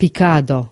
picado.